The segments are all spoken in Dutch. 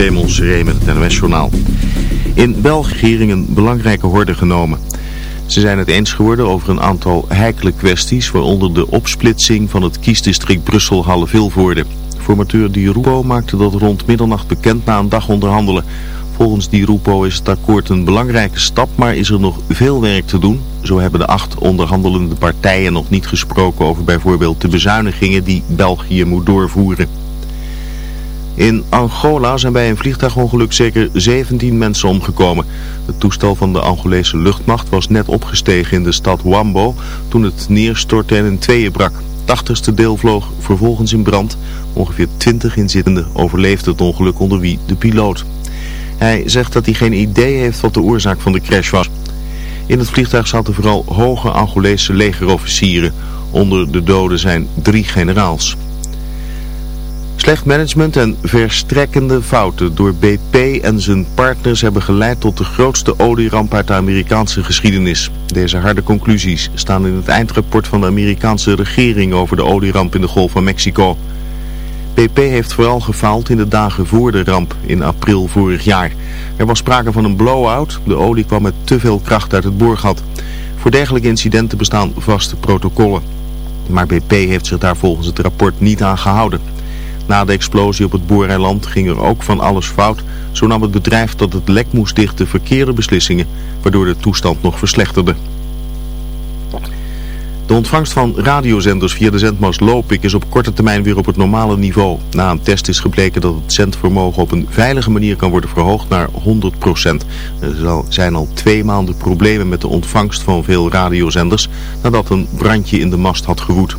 Raymond NOS-journaal. In België een belangrijke horde genomen. Ze zijn het eens geworden over een aantal heikele kwesties, waaronder de opsplitsing van het kiesdistrict Brussel-Halle-Vilvoorde. Formateur Di Rupo maakte dat rond middernacht bekend na een dag onderhandelen. Volgens Di Rupo is het akkoord een belangrijke stap, maar is er nog veel werk te doen. Zo hebben de acht onderhandelende partijen nog niet gesproken over bijvoorbeeld de bezuinigingen die België moet doorvoeren. In Angola zijn bij een vliegtuigongeluk zeker 17 mensen omgekomen. Het toestel van de Angolese luchtmacht was net opgestegen in de stad Wambo toen het neerstortte en in tweeën brak. Het tachtigste deel vloog vervolgens in brand. Ongeveer 20 inzittenden overleefden het ongeluk onder wie de piloot. Hij zegt dat hij geen idee heeft wat de oorzaak van de crash was. In het vliegtuig zaten vooral hoge Angolese legerofficieren. Onder de doden zijn drie generaals. Slecht management en verstrekkende fouten door BP en zijn partners hebben geleid tot de grootste olieramp uit de Amerikaanse geschiedenis. Deze harde conclusies staan in het eindrapport van de Amerikaanse regering over de olieramp in de Golf van Mexico. BP heeft vooral gefaald in de dagen voor de ramp in april vorig jaar. Er was sprake van een blow-out, de olie kwam met te veel kracht uit het boorgat. Voor dergelijke incidenten bestaan vaste protocollen. Maar BP heeft zich daar volgens het rapport niet aan gehouden. Na de explosie op het booreiland ging er ook van alles fout. Zo nam het bedrijf dat het lek moest dichten verkeerde beslissingen, waardoor de toestand nog verslechterde. De ontvangst van radiozenders via de zendmast Lopik is op korte termijn weer op het normale niveau. Na een test is gebleken dat het zendvermogen op een veilige manier kan worden verhoogd naar 100%. Er zijn al twee maanden problemen met de ontvangst van veel radiozenders nadat een brandje in de mast had gewoed.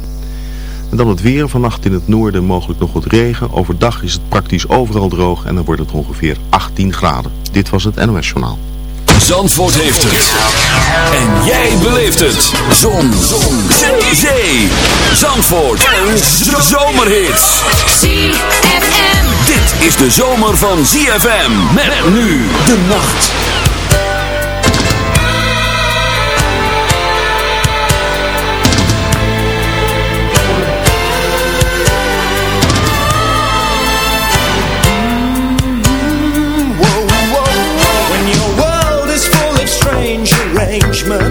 En dan het weer. Vannacht in het noorden mogelijk nog wat regen. Overdag is het praktisch overal droog en dan wordt het ongeveer 18 graden. Dit was het NOS Journaal. Zandvoort heeft het. En jij beleeft het. Zon. Zon. Zee. Zee. Zandvoort. Een zomerhit. ZFM. Dit is de zomer van ZFM. Met nu de nacht. arrangement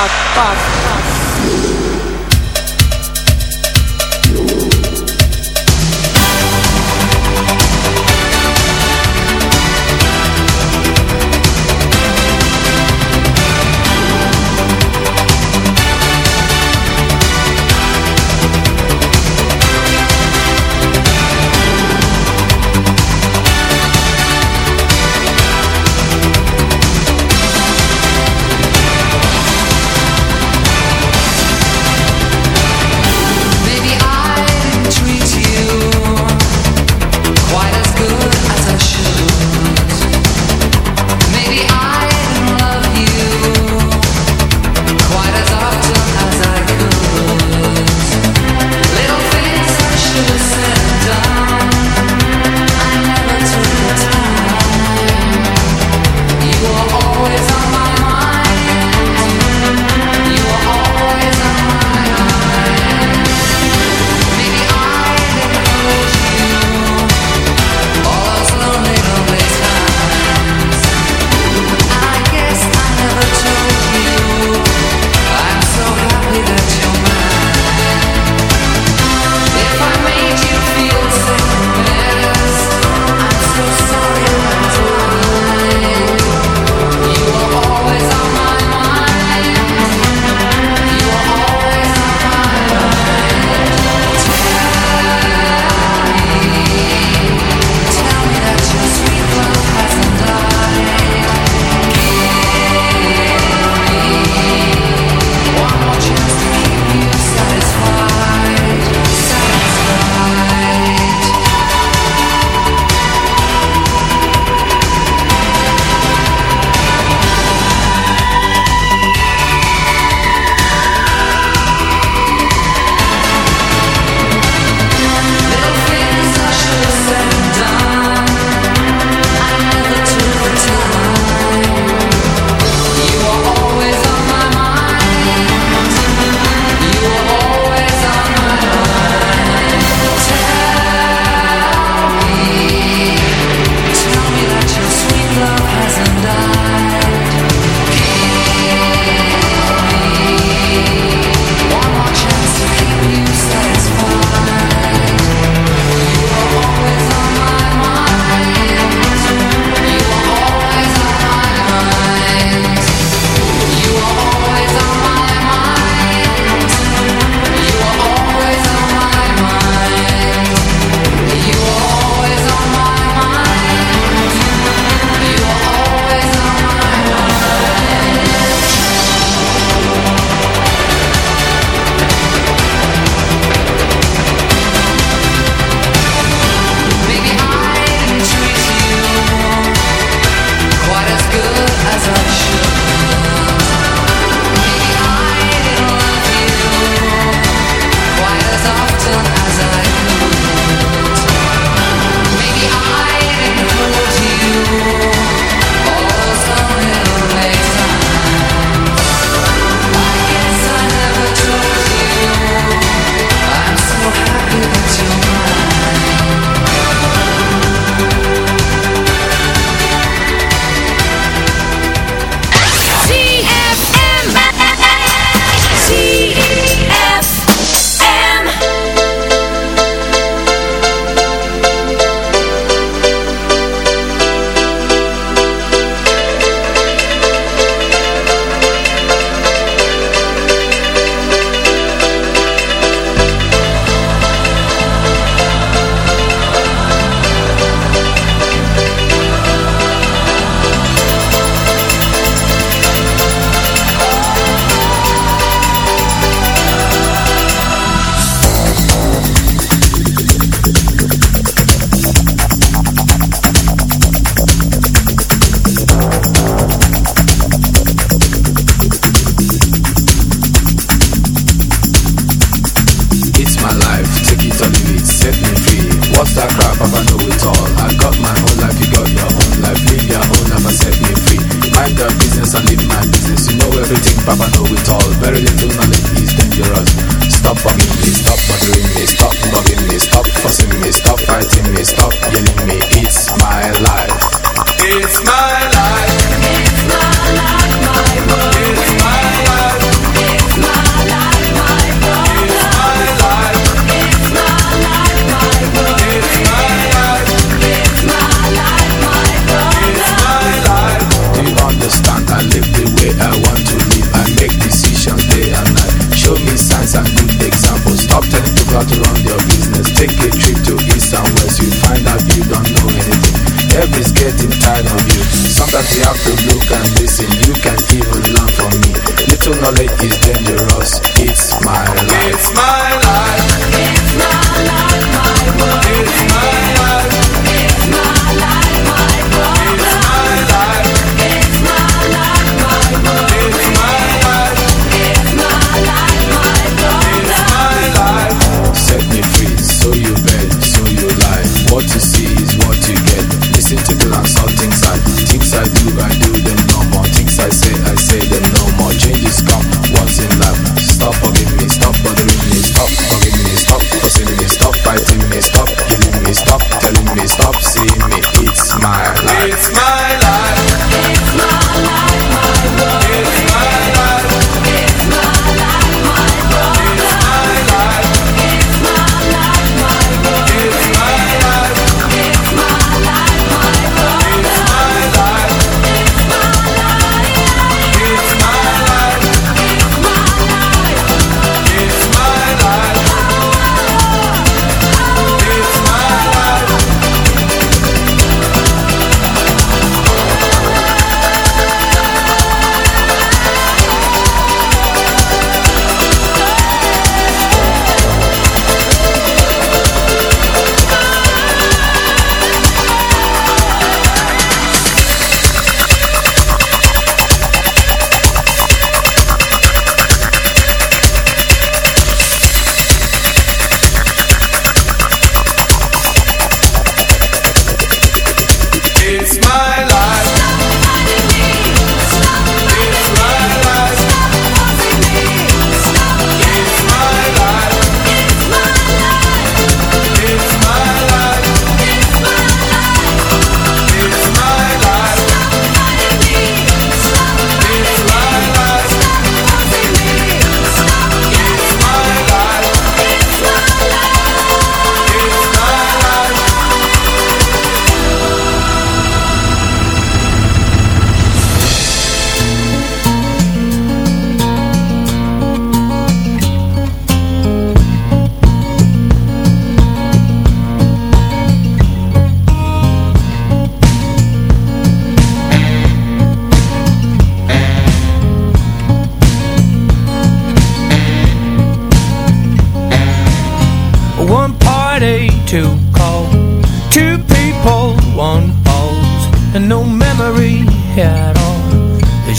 What the fuck?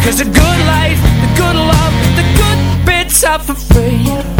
because the good life, the good love, the good bits are for free.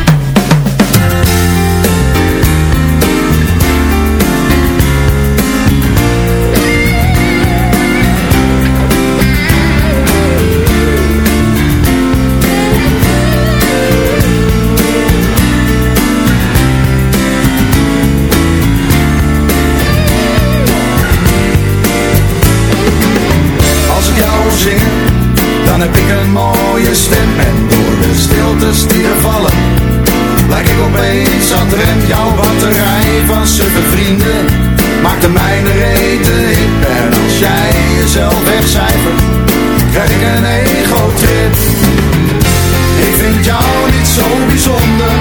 Heb ik een mooie stem. En door de stiltes die er vallen, lijk ik opeens aan het rem. Jouw batterij van suffe vrienden, maakt de mijne rete hip. En als jij jezelf wegcijfert, krijg ik een ego-trip. Ik vind jou niet zo bijzonder,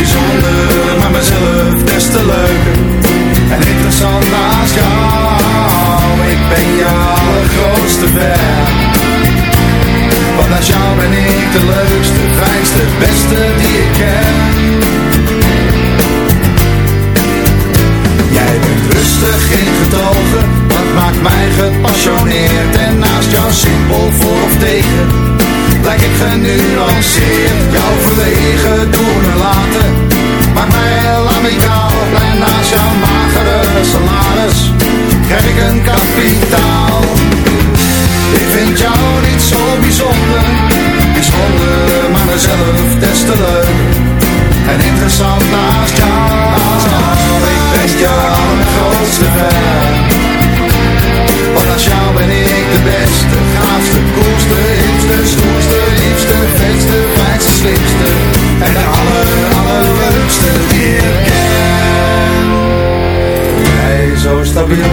bijzonder, maar mezelf des te leuker En interessant naast jou, ik ben je allergrootste fan naast jou ben ik de leukste, fijnste, beste die ik ken. Jij bent rustig in getogen, dat maakt mij gepassioneerd En naast jou simpel voor of tegen, lijk ik genuanceerd Jouw verlegen doen en laten, maakt mij heel amicaal En naast jouw magere salaris, krijg ik een kapitaal Ik vind jou niet zo bijzonder, bijzonder, maar mezelf des te leuk. En interessant naast jou, ik ben je allergrootste fan. Want naast jou ben ik de beste, gaafste, koelste, hipste, stoerste, liefste, vetste, fijnste, slimste. En de aller, allerleukste die ik ken. Jij zo stabiel,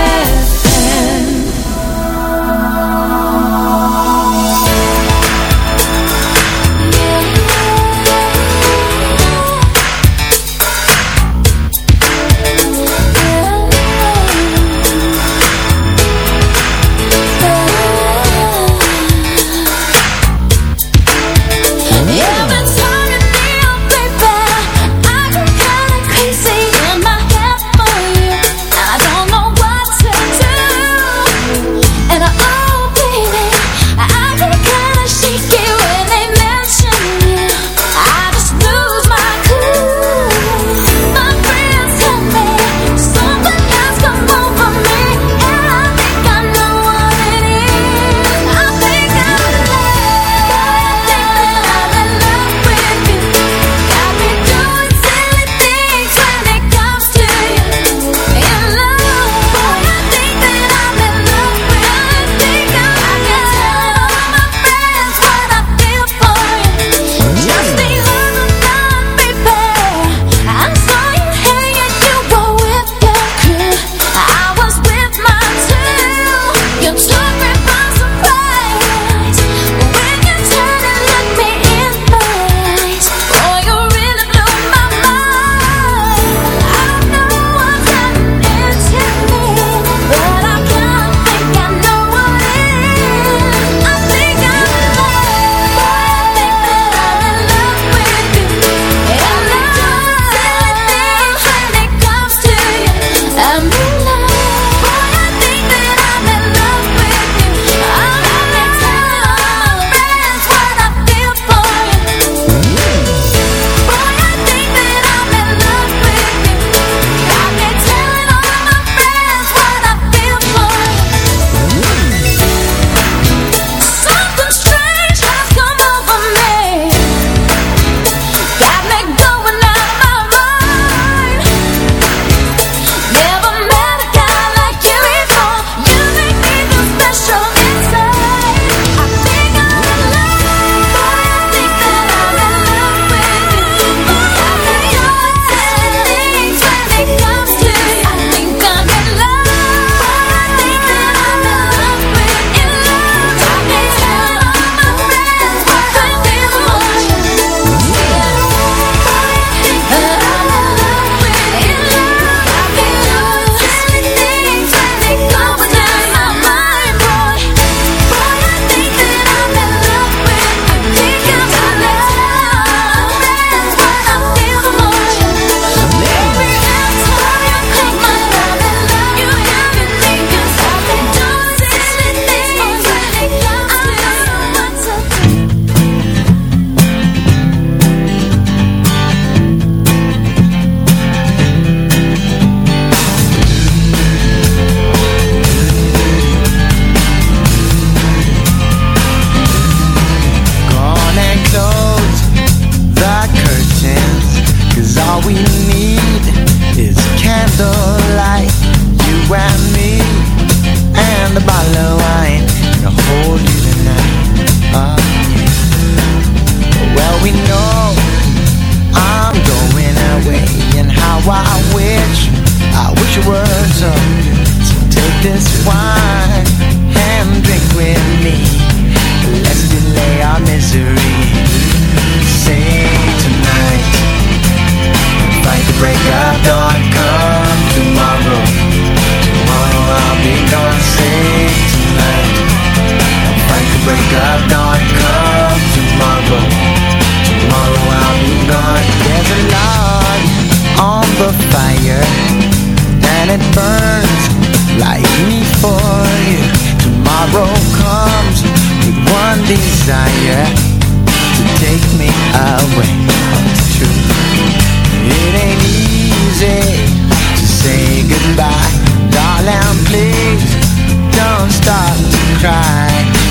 Break up, not come tomorrow. Tomorrow I'll be gone. There's a light on the fire, and it burns like me for you. Tomorrow comes with one desire to take me away. It's true. It ain't easy to say goodbye, darling. Please don't stop to cry.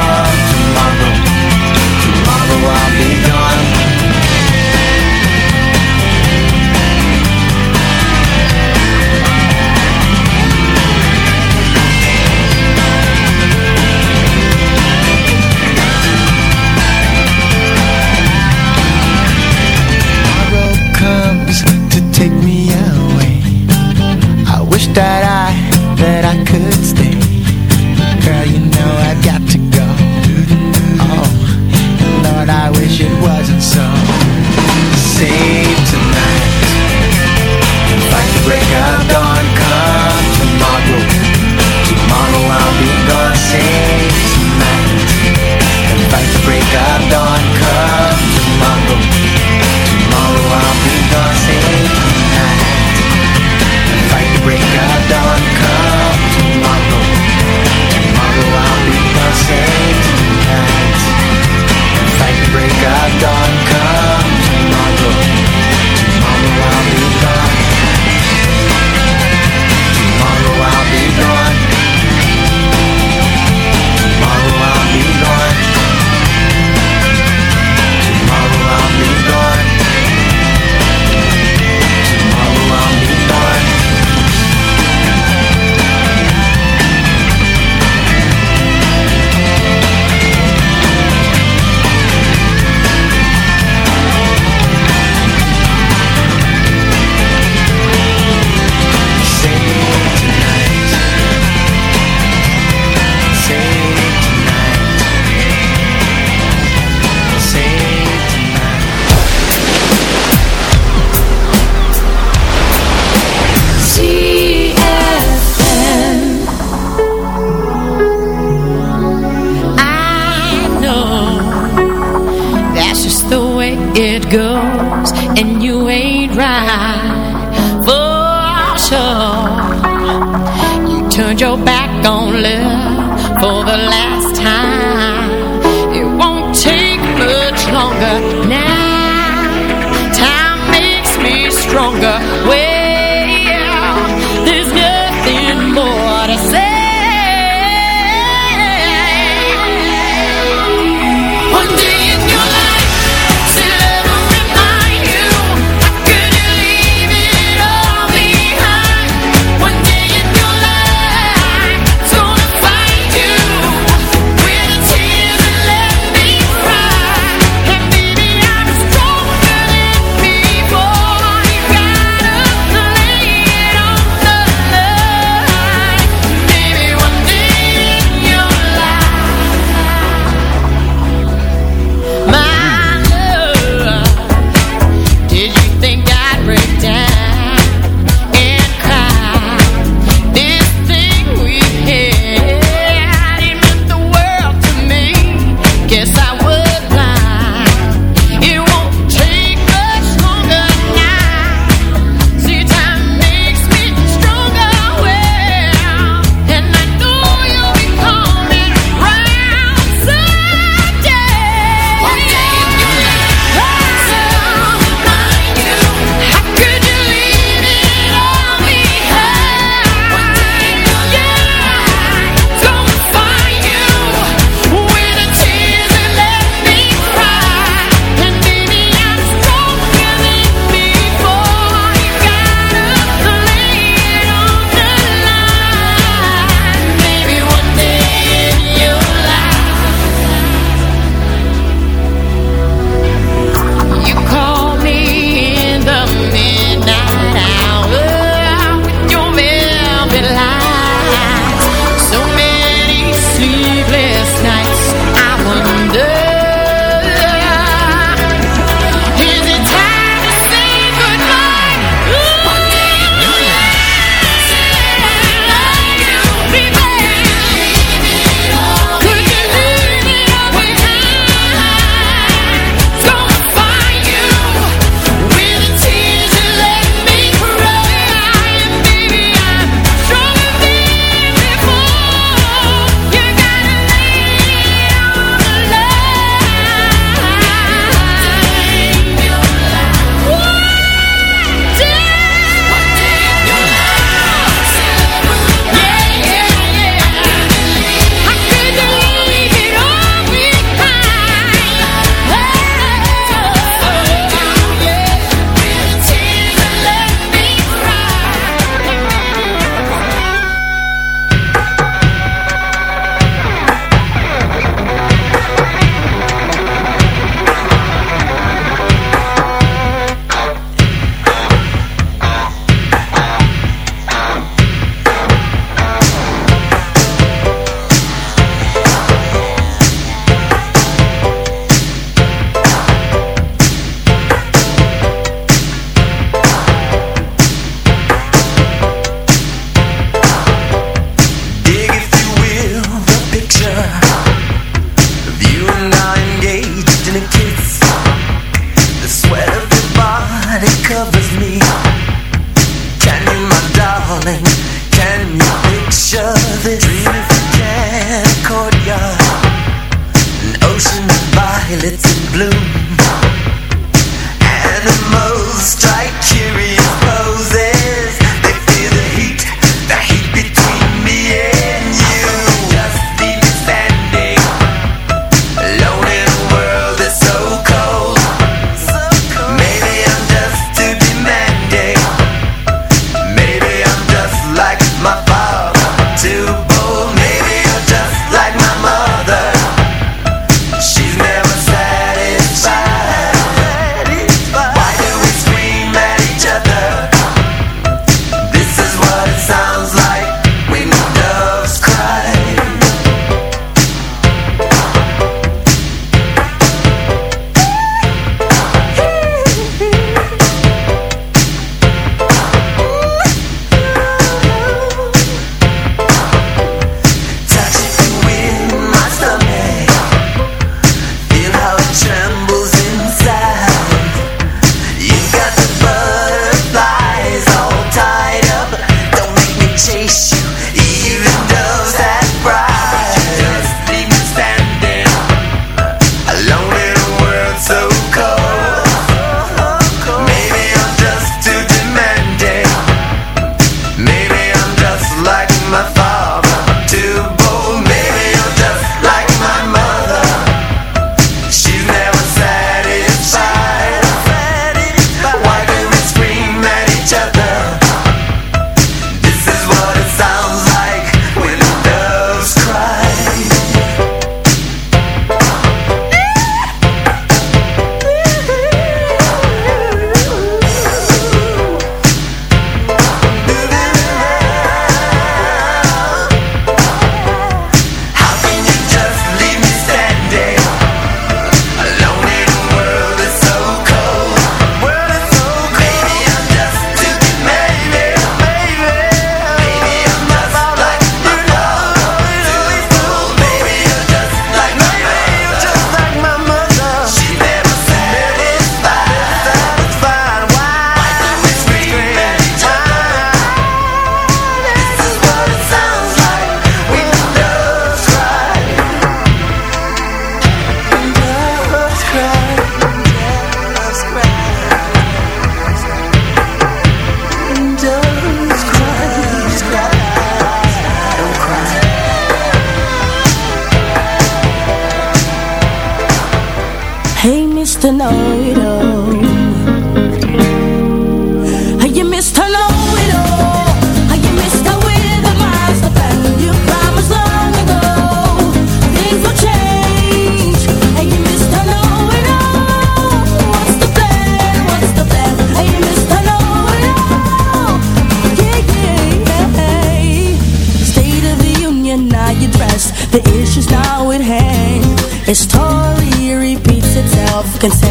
can say